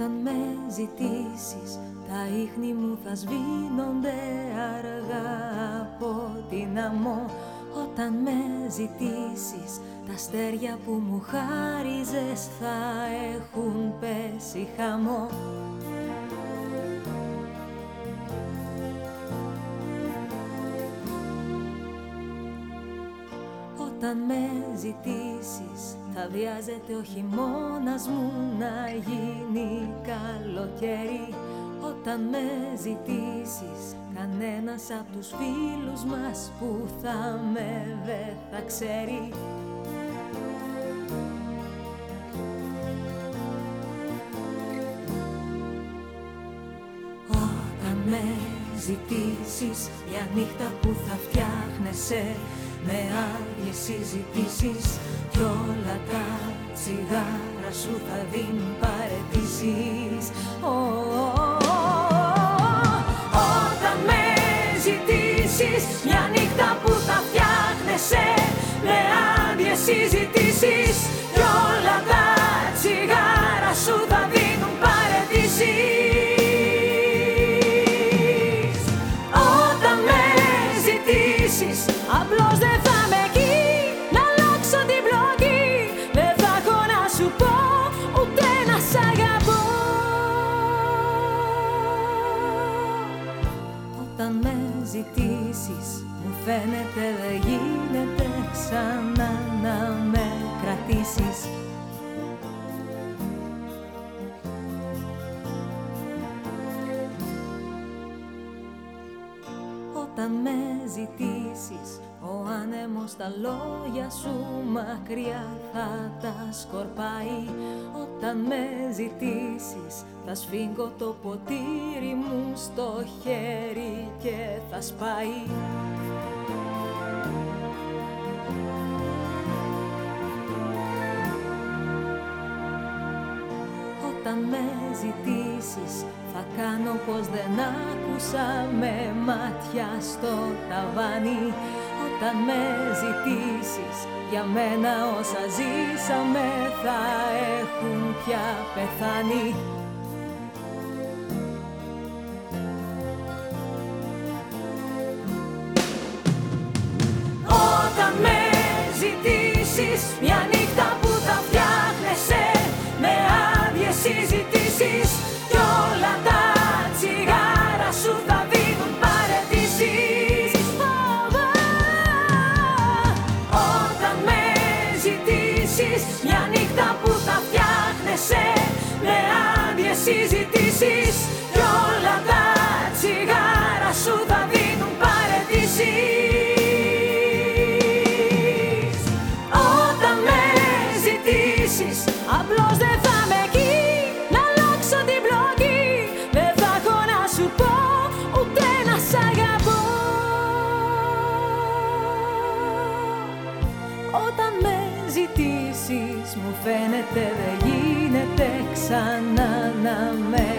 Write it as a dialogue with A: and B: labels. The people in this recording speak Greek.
A: Όταν με ζητήσεις τα ίχνη μου θα σβήνονται αργά από την αμό. Όταν με ζητήσεις τα αστέρια που μου χάριζες θα έχουν πέσει χαμό. Όταν με ζητήσεις θα βιάζεται ο χειμώνας μου να γίνει καλοκαίρι. Όταν με ζητήσεις κανένας από τους φίλους μας που θα με δε θα ξέρει. Όταν με ζητήσεις μια νύχτα που θα φτιάχνεσαι με άδειες συζητήσεις κι όλα τα τσιγάρα σου θα δίνουν παρετήσεις. Όταν με ζητήσεις μια νύχτα που θα φτιάχνεσαι με άδειες συζητήσεις απλώς δεν θα με εκεί να αλλάξω την πλοκή δεν θα έχω να σου πω ούτε να σ' αγαπώ. Όταν με ζητήσεις μου φαίνεται δεν γίνεται ξανά να με κρατήσεις Όταν με ζητήσεις Ο άνεμος τα λόγια σου μακριά θα τα σκορπάει. Όταν με ζητήσεις Θα σφίγγω το ποτήρι μου στο χέρι και θα σπάει Όταν με ζητήσεις θα κάνω πως δεν άκουσα με μάτια στο ταβάνι. Όταν με ζητήσεις για μένα όσα ζήσαμε θα έχουν πια πεθάνει. Όταν με ζητήσεις μια νύχτα ζητήσεις μια νύχτα που θα φτιάχνεσαι με άδειες συζητήσεις κι όλα τα τσιγάρα σου θα δίνουν παρετήσεις. Όταν με ζητήσεις απλώς δεν θα με εκεί να αλλάξω την πλοκή δεν θα έχω να σου πω ούτε να σ' αγαπώ. Όταν με ζητήσεις μου φαίνεται δεν γίνεται ξανά να με κρατήσεις